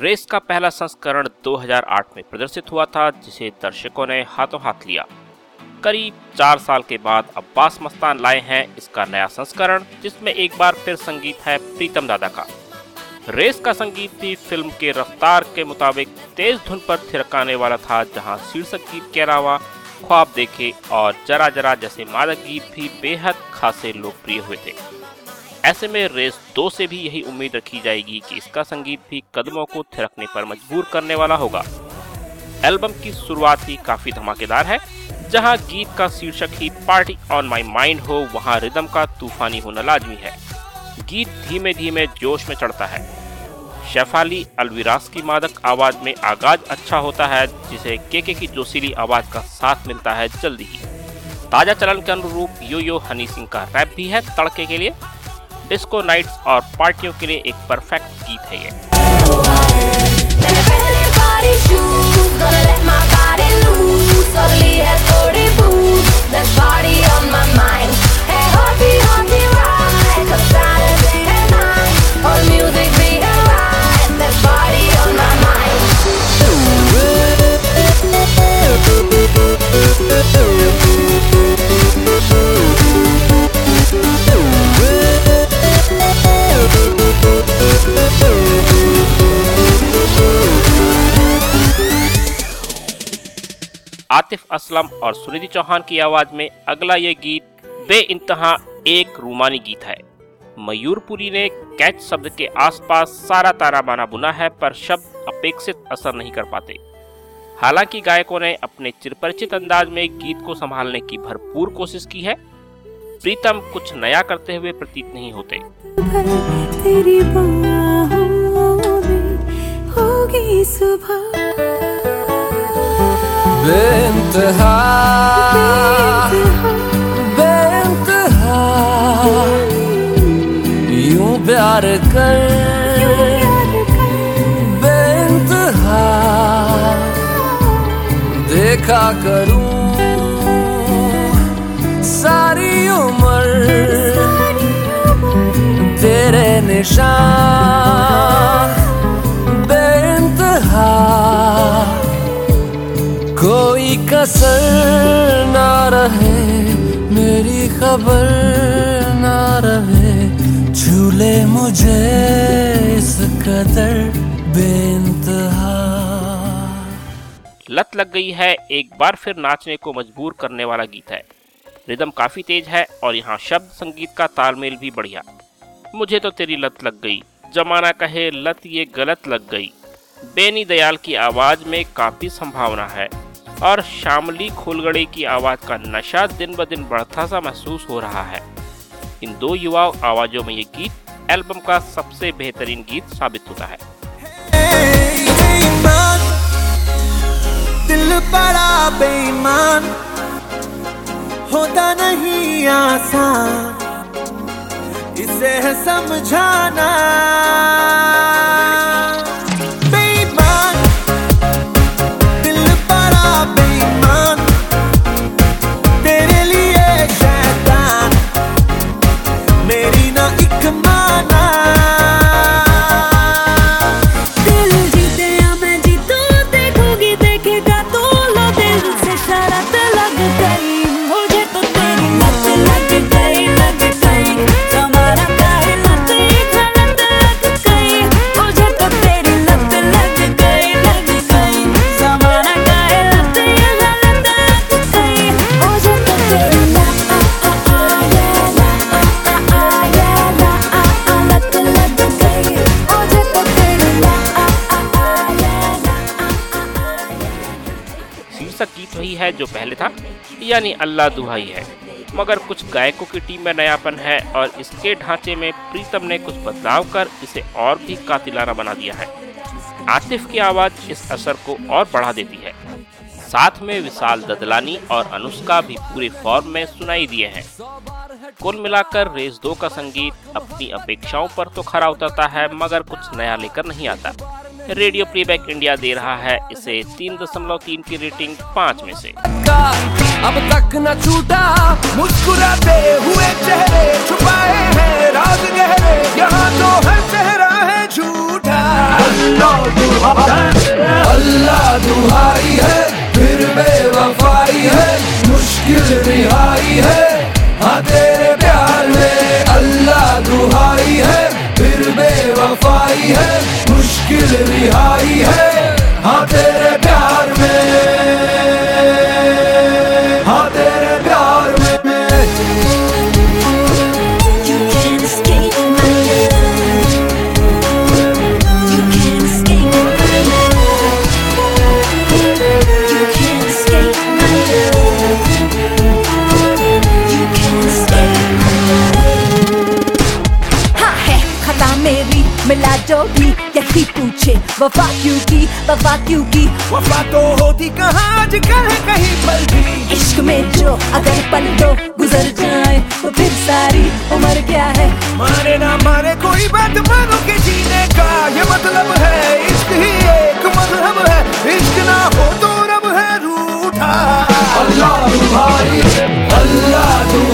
Race का पहला संस्करण 2008 में प्रदर्शित हुआ था, जिसे दर्शकों ने हाथों हाथ लिया। करीब चार साल के बाद अब्बास मस्तान लाए हैं इसका नया संस्करण, जिसमें एक बार फिर संगीत है प्रीतम दादा का। रेस का संगीत भी फ़िल्म के रफ्तार के मुताबिक तेज धुन पर थिरकाने वाला था, जहाँ शीर्षक गीत के अलावा ख्वाब देखे और जरा जरा जैसे मादक गीत भी बेहद खासे लोकप्रिय हुए थे। ऐसे में रेस दो से भी यही उम्मीद रखी जाएगी कि इसका संगीत भी कदमों को थिरकने पर मजबूर करने वाला होगा। एल्बम की शुरुआत ही काफ़ी धमाकेदार है, जहाँ गीत का शीर्षक ही पार्टी ऑन माई माइंड हो, वहाँ रिदम का तूफानी होना लाजमी है। गीत धीमे धीमे जोश में चढ़ता है। शेफाली अलविरास की मादक आवाज़ में आगाज़ अच्छा होता है, जिसे केके की जोशीली आवाज़ का साथ मिलता है जल्दी ही। ताज़ा चलन के अनुरूप यो यो हनी सिंह का रैप भी है तड़के के लिए। डिस्को नाइट्स और पार्टियों के लिए एक परफेक्ट गीत है आतिफ असलम और सुनिधि चौहान की आवाज़ में अगला ये गीत बे इंतहा एक रूमानी गीत है। मयूरपुरी ने कैच शब्द के आसपास सारा तारा बाना बुना है, पर शब्द अपेक्षित असर नहीं कर पाते। हालाँकि गायकों ने अपने चिरपरिचित अंदाज में गीत को संभालने की भरपूर कोशिश की है। प्रीतम कुछ नया करते हुए प्रतीत नहीं होते। तेरी होगी सुबह। बेंतहा बेंतहा प्यार कर बेंतहा देखा करूँ सारी उम्र तेरे निशान कसर ना रहे, मेरी खबर ना रहे। झूले मुझे इस कदर लत लग गई है, एक बार फिर नाचने को मजबूर करने वाला गीत है। रिदम काफ़ी तेज है और यहाँ शब्द संगीत का तालमेल भी बढ़िया। मुझे तो तेरी लत लग गई, जमाना कहे लत ये गलत लग गई। बेनी दयाल की आवाज़ में काफ़ी संभावना है। और शामली खोलगड़े की आवाज़ का नशा दिन ब दिन बढ़ता सा महसूस हो रहा है। इन दो युवा आवाजों में ये गीत, एल्बम का सबसे बेहतरीन गीत साबित होता है। दिल बड़ा बेईमान, होता नहीं आसान, इसे समझाना। है जो पहले था, यानी अल्लाह दुहाई है। मगर कुछ गायकों की टीम में नयापन है और इसके ढांचे में प्रीतम ने कुछ बदलाव कर इसे और भी कातिलाना बना दिया है। आतिफ की आवाज़ इस असर को और बढ़ा देती है। साथ में विशाल ददलानी और अनुष्का भी पूरे फॉर्म में सुनाई दिए हैं। कुल मिलाकर रेस दो का संगीत अपनी अपेक्षाओं पर तो खरा उतरता है, मगर कुछ नया लेकर नहीं आता। रेडियो प्लेबैक इंडिया दे रहा है इसे तीन दशमलव तीन की रेटिंग पाँच में से। अब तक न छूटा, मुस्कुराते हुए चेहरे, छुपाए हैं राज गहरे, यहाँ तो है चेहरा है झूठा। अल्लाह दुहाई है, फिर बेवफाई है, मुश्किल रिहाई है हाँ तेरे प्यार में अल्लाह दुहाई है, फिर बेवफाई है मुश्किल रिहाई है। हाँ तेरे प्यार में। हाँ, मिला जो भी पीछे वफा क्यों की वफा क्यों की? वफा तो होती कहाँ आजकल है कहीं पर भी। इश्क में जो अगर पल दो गुजर जाए तो फिर सारी उम्र क्या है? मारे ना मारे कोई बात मानो के जीने का ये मतलब है इश्क ही एक मतलब है। इश्क ना हो तो रब है रूठा। अल्लाह तुम्हारी अल्लाह तुम